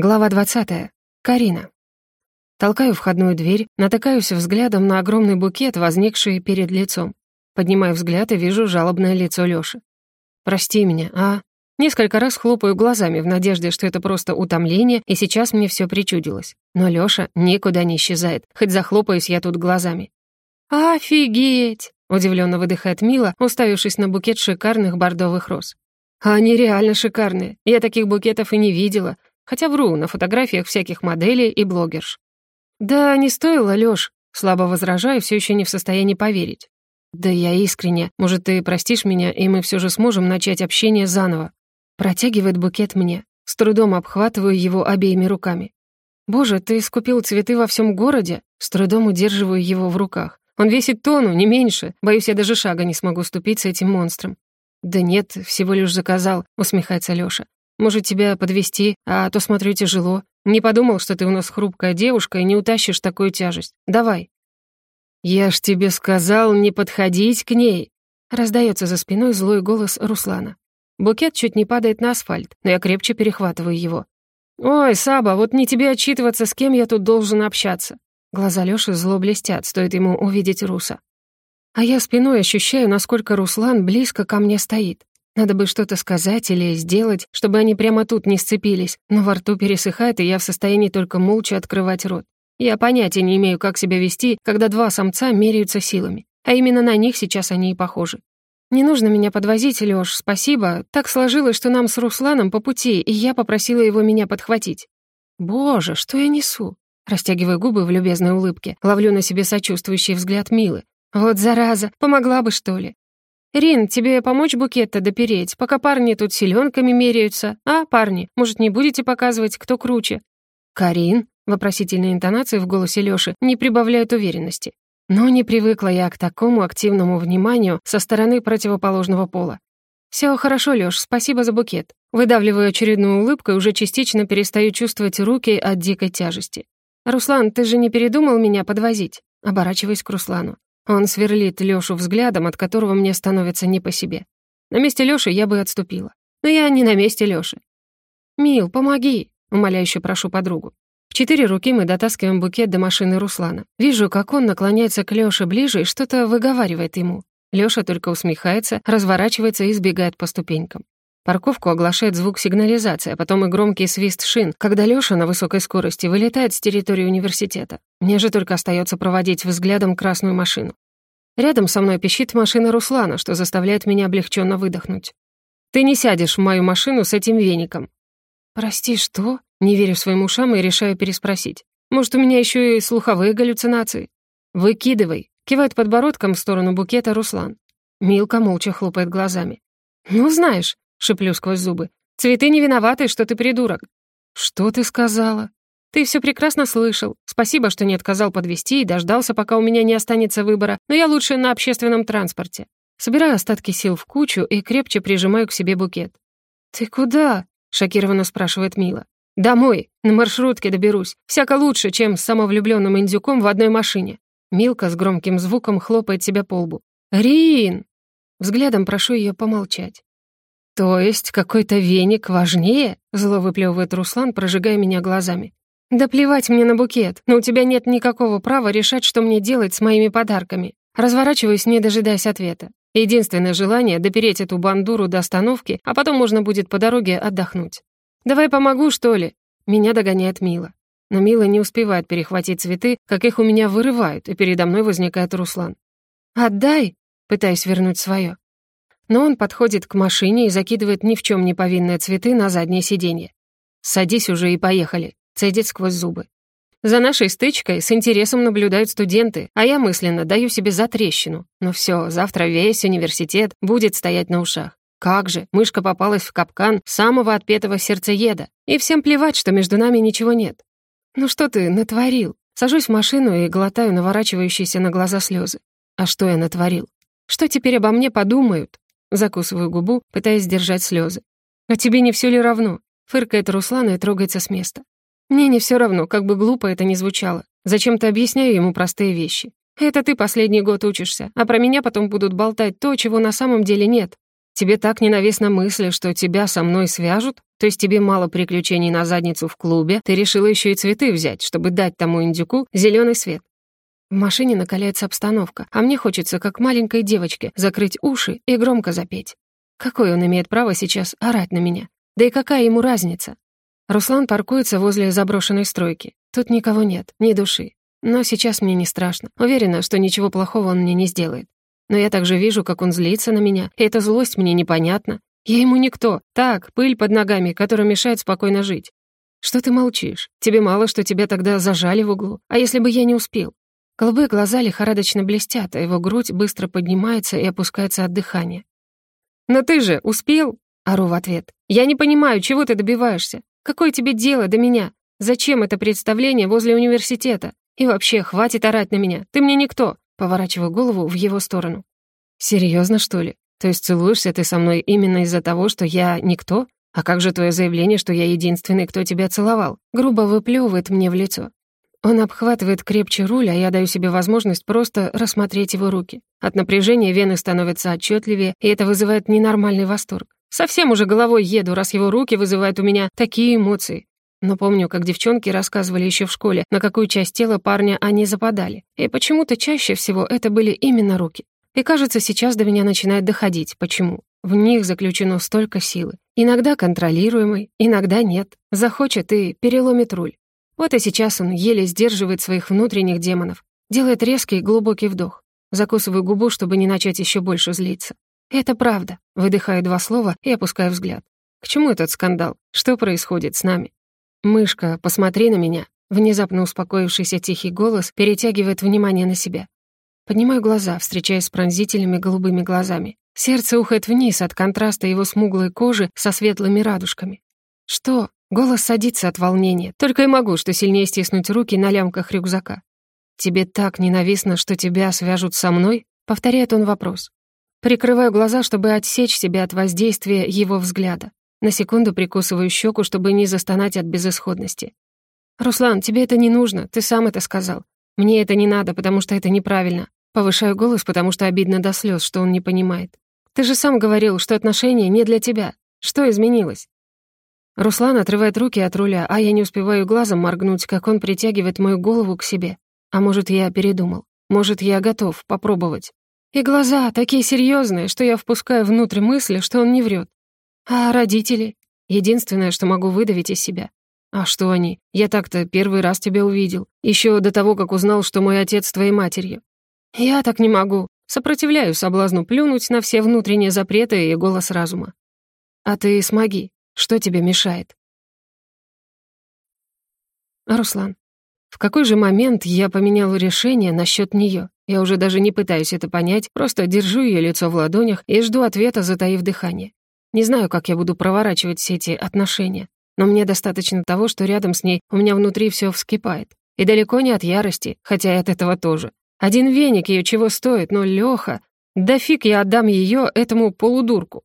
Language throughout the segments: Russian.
Глава 20. Карина. Толкаю входную дверь, натыкаюсь взглядом на огромный букет, возникший перед лицом. Поднимаю взгляд и вижу жалобное лицо Лёши. «Прости меня, а?» Несколько раз хлопаю глазами в надежде, что это просто утомление, и сейчас мне всё причудилось. Но Лёша никуда не исчезает, хоть захлопаюсь я тут глазами. «Офигеть!» — удивлённо выдыхает Мила, уставившись на букет шикарных бордовых роз. «Они реально шикарные. Я таких букетов и не видела. Хотя вру, на фотографиях всяких моделей и блогерш. «Да не стоило, Лёш», — слабо возражаю, все еще не в состоянии поверить. «Да я искренне. Может, ты простишь меня, и мы все же сможем начать общение заново?» Протягивает букет мне. С трудом обхватываю его обеими руками. «Боже, ты скупил цветы во всем городе?» С трудом удерживаю его в руках. «Он весит тонну, не меньше. Боюсь, я даже шага не смогу ступить с этим монстром». «Да нет, всего лишь заказал», — усмехается Лёша. Может, тебя подвести, а то, смотрю, тяжело. Не подумал, что ты у нас хрупкая девушка и не утащишь такую тяжесть. Давай». «Я ж тебе сказал не подходить к ней!» Раздается за спиной злой голос Руслана. Букет чуть не падает на асфальт, но я крепче перехватываю его. «Ой, Саба, вот не тебе отчитываться, с кем я тут должен общаться». Глаза Лёши зло блестят, стоит ему увидеть Руса. А я спиной ощущаю, насколько Руслан близко ко мне стоит. Надо бы что-то сказать или сделать, чтобы они прямо тут не сцепились, но во рту пересыхает, и я в состоянии только молча открывать рот. Я понятия не имею, как себя вести, когда два самца меряются силами. А именно на них сейчас они и похожи. «Не нужно меня подвозить, Лёш, спасибо. Так сложилось, что нам с Русланом по пути, и я попросила его меня подхватить». «Боже, что я несу?» Растягиваю губы в любезной улыбке, ловлю на себе сочувствующий взгляд Милы. «Вот зараза, помогла бы, что ли?» «Рин, тебе помочь букет-то допереть, пока парни тут селенками меряются? А, парни, может, не будете показывать, кто круче?» «Карин?» — вопросительные интонации в голосе Лёши не прибавляют уверенности. Но не привыкла я к такому активному вниманию со стороны противоположного пола. «Всё хорошо, Лёш, спасибо за букет». Выдавливаю очередную улыбку и уже частично перестаю чувствовать руки от дикой тяжести. «Руслан, ты же не передумал меня подвозить?» Оборачиваюсь к Руслану. Он сверлит Лёшу взглядом, от которого мне становится не по себе. На месте Лёши я бы отступила. Но я не на месте Лёши. «Мил, помоги!» — умоляюще прошу подругу. В четыре руки мы дотаскиваем букет до машины Руслана. Вижу, как он наклоняется к Лёше ближе и что-то выговаривает ему. Лёша только усмехается, разворачивается и сбегает по ступенькам. Парковку оглашает звук сигнализации, а потом и громкий свист шин, когда Лёша на высокой скорости вылетает с территории университета. Мне же только остается проводить взглядом красную машину. Рядом со мной пищит машина Руслана, что заставляет меня облегченно выдохнуть. «Ты не сядешь в мою машину с этим веником». «Прости, что?» Не верю своим ушам и решаю переспросить. «Может, у меня еще и слуховые галлюцинации?» «Выкидывай», — кивает подбородком в сторону букета Руслан. Милка молча хлопает глазами. «Ну, знаешь, — шеплю сквозь зубы. «Цветы не виноваты, что ты придурок». «Что ты сказала?» «Ты все прекрасно слышал. Спасибо, что не отказал подвести и дождался, пока у меня не останется выбора, но я лучше на общественном транспорте». Собираю остатки сил в кучу и крепче прижимаю к себе букет. «Ты куда?» — шокированно спрашивает Мила. «Домой. На маршрутке доберусь. Всяко лучше, чем с самовлюбленным индюком в одной машине». Милка с громким звуком хлопает себя по лбу. «Рин!» Взглядом прошу ее помолчать. «То есть какой-то веник важнее?» — зло выплевывает Руслан, прожигая меня глазами. «Да плевать мне на букет, но у тебя нет никакого права решать, что мне делать с моими подарками». Разворачиваюсь, не дожидаясь ответа. Единственное желание — допереть эту бандуру до остановки, а потом можно будет по дороге отдохнуть. «Давай помогу, что ли?» Меня догоняет Мила. Но Мила не успевает перехватить цветы, как их у меня вырывают, и передо мной возникает Руслан. «Отдай!» — пытаюсь вернуть свое. Но он подходит к машине и закидывает ни в чем не повинные цветы на заднее сиденье. «Садись уже и поехали», — цедит сквозь зубы. За нашей стычкой с интересом наблюдают студенты, а я мысленно даю себе затрещину. Ну все, завтра весь университет будет стоять на ушах. Как же, мышка попалась в капкан самого отпетого сердцееда. И всем плевать, что между нами ничего нет. Ну что ты натворил? Сажусь в машину и глотаю наворачивающиеся на глаза слезы. А что я натворил? Что теперь обо мне подумают? Закусываю губу, пытаясь сдержать слезы. «А тебе не все ли равно?» Фыркает Руслан и трогается с места. «Мне не все равно, как бы глупо это ни звучало. Зачем-то объясняю ему простые вещи. Это ты последний год учишься, а про меня потом будут болтать то, чего на самом деле нет. Тебе так ненавистна мысль, что тебя со мной свяжут? То есть тебе мало приключений на задницу в клубе, ты решила еще и цветы взять, чтобы дать тому индюку зеленый свет. В машине накаляется обстановка, а мне хочется, как маленькой девочке, закрыть уши и громко запеть. Какое он имеет право сейчас орать на меня? Да и какая ему разница? Руслан паркуется возле заброшенной стройки. Тут никого нет, ни души. Но сейчас мне не страшно. Уверена, что ничего плохого он мне не сделает. Но я также вижу, как он злится на меня, и эта злость мне непонятна. Я ему никто. Так, пыль под ногами, которая мешает спокойно жить. Что ты молчишь? Тебе мало, что тебя тогда зажали в углу. А если бы я не успел? Голубые глаза лихорадочно блестят, а его грудь быстро поднимается и опускается от дыхания. «Но ты же успел?» — ору в ответ. «Я не понимаю, чего ты добиваешься? Какое тебе дело до меня? Зачем это представление возле университета? И вообще, хватит орать на меня. Ты мне никто. Поворачиваю голову в его сторону. Серьезно, что ли? То есть целуешься ты со мной именно из-за того, что я никто? А как же твое заявление, что я единственный, кто тебя целовал? Грубо выплевывает мне в лицо. Он обхватывает крепче руль, а я даю себе возможность просто рассмотреть его руки. От напряжения вены становятся отчетливее, и это вызывает ненормальный восторг. Совсем уже головой еду, раз его руки вызывают у меня такие эмоции. Но помню, как девчонки рассказывали еще в школе, на какую часть тела парня они западали. И почему-то чаще всего это были именно руки. И кажется, сейчас до меня начинает доходить, почему. В них заключено столько силы. Иногда контролируемой, иногда нет. Захочет и переломит руль. Вот и сейчас он еле сдерживает своих внутренних демонов. Делает резкий глубокий вдох. Закусываю губу, чтобы не начать еще больше злиться. Это правда. Выдыхаю два слова и опускаю взгляд. К чему этот скандал? Что происходит с нами? «Мышка, посмотри на меня!» Внезапно успокоившийся тихий голос перетягивает внимание на себя. Поднимаю глаза, встречаясь с пронзительными голубыми глазами. Сердце ухает вниз от контраста его смуглой кожи со светлыми радужками. «Что?» Голос садится от волнения. Только и могу, что сильнее стиснуть руки на лямках рюкзака. «Тебе так ненавистно, что тебя свяжут со мной?» Повторяет он вопрос. Прикрываю глаза, чтобы отсечь себя от воздействия его взгляда. На секунду прикусываю щеку, чтобы не застонать от безысходности. «Руслан, тебе это не нужно, ты сам это сказал. Мне это не надо, потому что это неправильно». Повышаю голос, потому что обидно до слез, что он не понимает. «Ты же сам говорил, что отношения не для тебя. Что изменилось?» Руслан отрывает руки от руля, а я не успеваю глазом моргнуть, как он притягивает мою голову к себе. А может, я передумал. Может, я готов попробовать. И глаза такие серьезные, что я впускаю внутрь мысли, что он не врет. А родители? Единственное, что могу выдавить из себя. А что они? Я так-то первый раз тебя увидел. Еще до того, как узнал, что мой отец твоей матерью. Я так не могу. Сопротивляю соблазну плюнуть на все внутренние запреты и голос разума. А ты смоги. Что тебе мешает? Руслан, в какой же момент я поменял решение насчет нее? Я уже даже не пытаюсь это понять, просто держу ее лицо в ладонях и жду ответа, затаив дыхание. Не знаю, как я буду проворачивать все эти отношения, но мне достаточно того, что рядом с ней у меня внутри все вскипает. И далеко не от ярости, хотя и от этого тоже. Один веник ее чего стоит, но Лёха... Да фиг я отдам ее этому полудурку.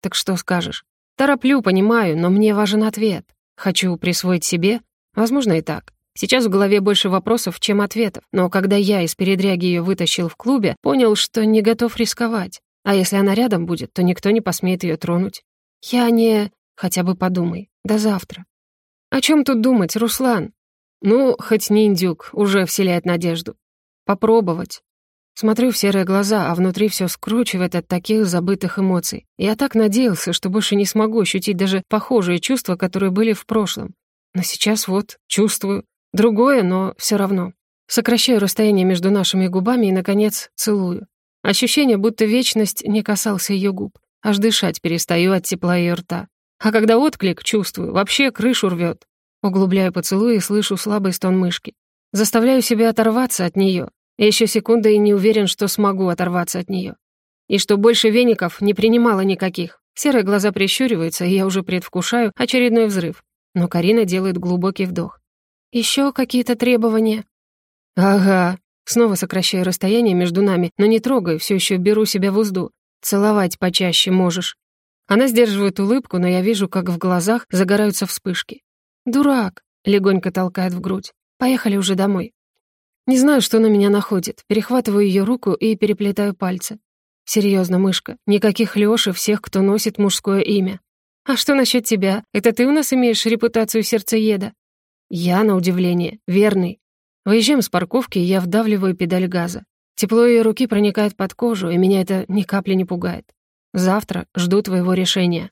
Так что скажешь? Тороплю, понимаю, но мне важен ответ. Хочу присвоить себе? Возможно, и так. Сейчас в голове больше вопросов, чем ответов, но когда я из передряги ее вытащил в клубе, понял, что не готов рисковать. А если она рядом будет, то никто не посмеет ее тронуть. Я не... Хотя бы подумай. До завтра. О чем тут думать, Руслан? Ну, хоть не индюк, уже вселяет надежду. Попробовать. Смотрю в серые глаза, а внутри все скручивает от таких забытых эмоций. Я так надеялся, что больше не смогу ощутить даже похожие чувства, которые были в прошлом. Но сейчас вот чувствую. Другое, но все равно. Сокращаю расстояние между нашими губами и, наконец, целую. Ощущение, будто вечность не касался ее губ. Аж дышать перестаю от тепла ее рта. А когда отклик чувствую, вообще крышу рвет. Углубляю поцелуй и слышу слабый стон мышки. Заставляю себя оторваться от нее. Еще секунда и не уверен, что смогу оторваться от нее. И что больше веников не принимала никаких. Серые глаза прищуриваются, и я уже предвкушаю очередной взрыв. Но Карина делает глубокий вдох. Еще какие-то требования?» «Ага», Снова сокращаю расстояние между нами, но не трогаю, все еще беру себя в узду. Целовать почаще можешь. Она сдерживает улыбку, но я вижу, как в глазах загораются вспышки. «Дурак!» — легонько толкает в грудь. «Поехали уже домой». Не знаю, что на меня находит. Перехватываю ее руку и переплетаю пальцы. Серьезно, мышка, никаких Лёши всех, кто носит мужское имя. А что насчет тебя? Это ты у нас имеешь репутацию сердцееда? Я, на удивление, верный. Выезжаем с парковки, и я вдавливаю педаль газа. Тепло ее руки проникает под кожу, и меня это ни капли не пугает. Завтра жду твоего решения.